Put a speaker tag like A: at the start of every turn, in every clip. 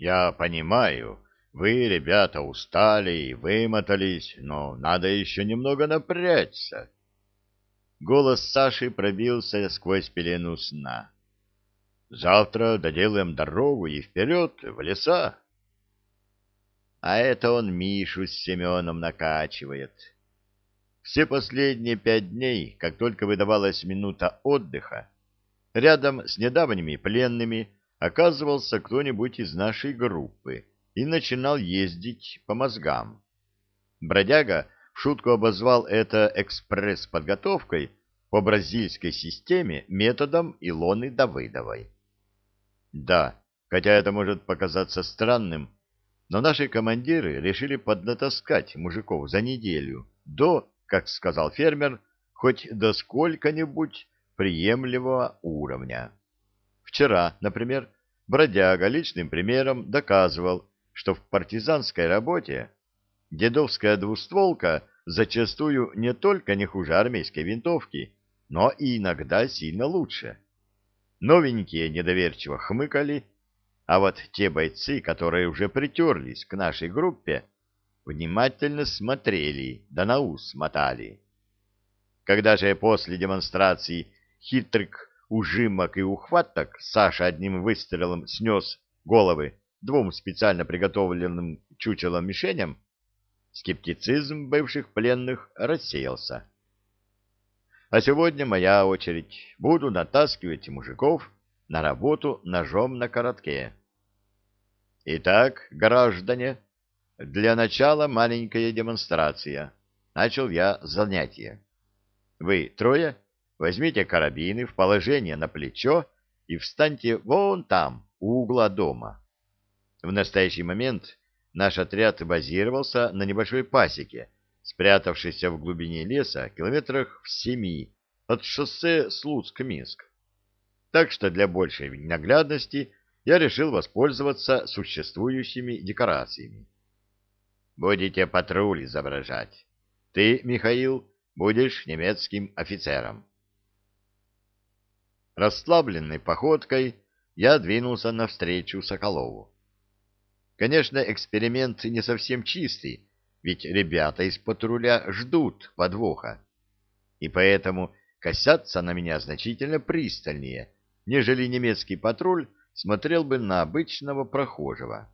A: Я понимаю, вы, ребята, устали и вымотались, но надо еще немного напрячься. Голос Саши пробился сквозь пелену сна. Завтра доделаем дорогу и вперед, в леса. А это он Мишу с Семеном накачивает. Все последние пять дней, как только выдавалась минута отдыха, рядом с недавними пленными оказывался кто-нибудь из нашей группы и начинал ездить по мозгам. Бродяга в шутку обозвал это экспресс-подготовкой по бразильской системе методом Илоны Давыдовой. Да, хотя это может показаться странным, но наши командиры решили поднатаскать мужиков за неделю до, как сказал фермер, хоть до сколько-нибудь приемлемого уровня. Вчера, например, бродяга личным примером доказывал, что в партизанской работе дедовская двустволка зачастую не только не хуже армейской винтовки, но и иногда сильно лучше. Новенькие недоверчиво хмыкали, а вот те бойцы, которые уже притерлись к нашей группе, внимательно смотрели, да на ус мотали. Когда же после демонстрации хитрых ужимок и ухваток Саша одним выстрелом снес головы двум специально приготовленным чучелом-мишеням, скептицизм бывших пленных рассеялся. А сегодня моя очередь. Буду натаскивать мужиков на работу ножом на коротке. Итак, граждане, для начала маленькая демонстрация. Начал я занятие. Вы трое возьмите карабины в положение на плечо и встаньте вон там, у угла дома. В настоящий момент наш отряд базировался на небольшой пасеке, спрятавшейся в глубине леса километрах в семи от шоссе Слуцк-Минск. Так что для большей наглядности я решил воспользоваться существующими декорациями. Будете патруль изображать. Ты, Михаил, будешь немецким офицером. Расслабленной походкой я двинулся навстречу Соколову. Конечно, эксперимент не совсем чистый, ведь ребята из патруля ждут подвоха, и поэтому косятся на меня значительно пристальнее, нежели немецкий патруль смотрел бы на обычного прохожего,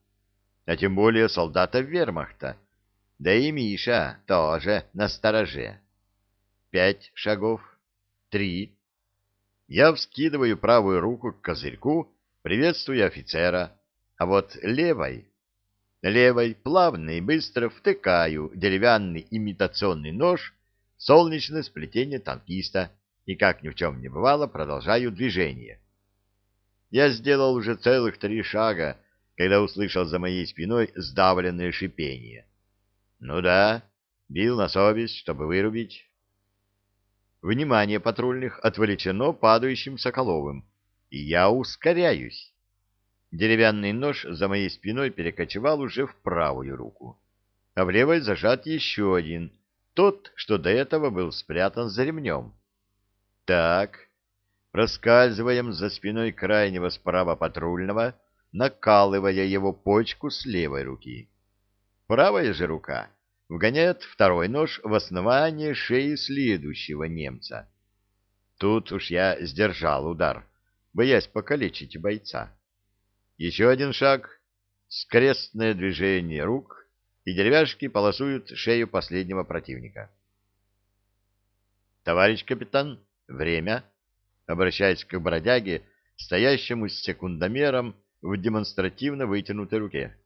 A: а тем более солдата вермахта, да и Миша тоже на стороже. Пять шагов, три. Я вскидываю правую руку к козырьку, приветствую офицера, а вот левой Левой плавно и быстро втыкаю деревянный имитационный нож в солнечное сплетение танкиста и, как ни в чем не бывало, продолжаю движение. Я сделал уже целых три шага, когда услышал за моей спиной сдавленное шипение. Ну да, бил на совесть, чтобы вырубить. Внимание патрульных отвлечено падающим Соколовым, и я ускоряюсь. Деревянный нож за моей спиной перекочевал уже в правую руку, а в левой зажат еще один, тот, что до этого был спрятан за ремнем. Так, проскальзываем за спиной крайнего справа патрульного, накалывая его почку с левой руки. Правая же рука вгоняет второй нож в основание шеи следующего немца. Тут уж я сдержал удар, боясь покалечить бойца. Еще один шаг, скрестное движение рук, и деревяшки полосуют шею последнего противника. «Товарищ капитан, время!» Обращаясь к бродяге, стоящему с секундомером в демонстративно вытянутой руке.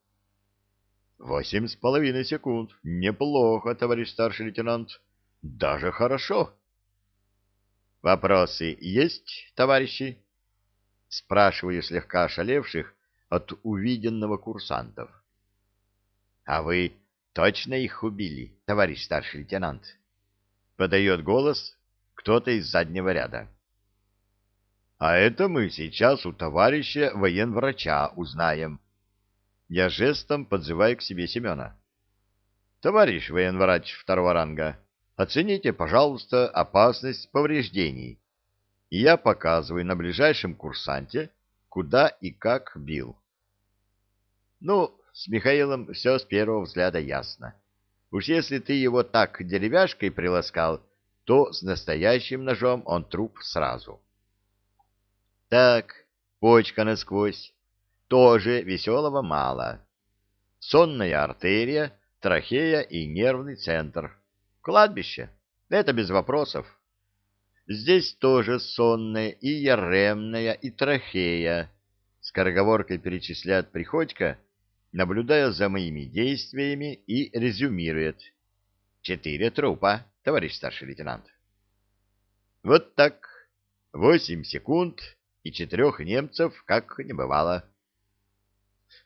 A: «Восемь с половиной секунд. Неплохо, товарищ старший лейтенант. Даже хорошо!» «Вопросы есть, товарищи?» Спрашиваю слегка ошалевших, от увиденного курсантов. — А вы точно их убили, товарищ старший лейтенант? — подает голос кто-то из заднего ряда. — А это мы сейчас у товарища военврача узнаем. Я жестом подзываю к себе Семена. — Товарищ военврач второго ранга, оцените, пожалуйста, опасность повреждений. И я показываю на ближайшем курсанте, куда и как бил. Ну, с Михаилом все с первого взгляда ясно. Уж если ты его так деревяшкой приласкал, то с настоящим ножом он труп сразу. Так, почка насквозь. Тоже веселого мало. Сонная артерия, трахея и нервный центр. Кладбище. Это без вопросов. Здесь тоже сонная и яремная, и трахея. Скороговоркой перечисляет Приходько, наблюдая за моими действиями и резюмирует. Четыре трупа, товарищ старший лейтенант. Вот так. Восемь секунд, и четырех немцев как не бывало.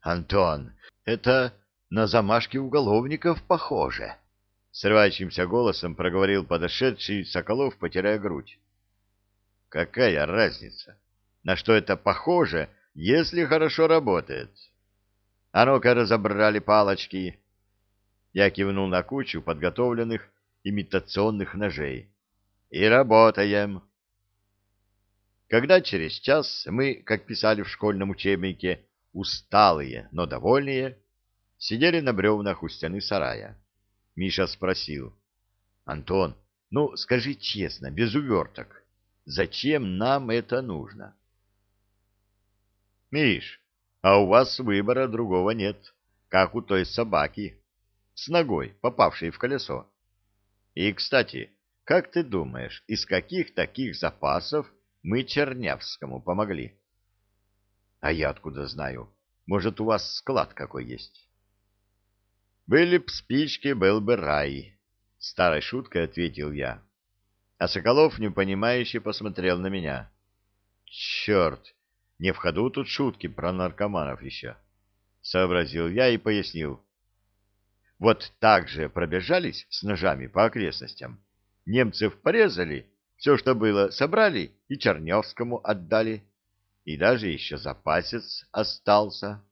A: Антон, это на замашки уголовников похоже. Срывающимся голосом проговорил подошедший Соколов, потирая грудь. Какая разница? На что это похоже, если хорошо работает? А ну-ка разобрали палочки. Я кивнул на кучу подготовленных имитационных ножей. И работаем. Когда через час мы, как писали в школьном учебнике, усталые, но довольные, сидели на бревнах у стены сарая. Миша спросил. — Антон, ну скажи честно, без уверток, зачем нам это нужно? — Миш, а у вас выбора другого нет, как у той собаки, с ногой, попавшей в колесо. И, кстати, как ты думаешь, из каких таких запасов мы Чернявскому помогли? — А я откуда знаю? Может, у вас склад какой есть? — Были б спички, был бы рай, — старой шуткой ответил я. А Соколов непонимающе посмотрел на меня. — Черт, не в ходу тут шутки про наркоманов еще. Сообразил я и пояснил. Вот так же пробежались с ножами по окрестностям. Немцев порезали, все, что было, собрали и Чернявскому отдали. И даже еще запасец остался.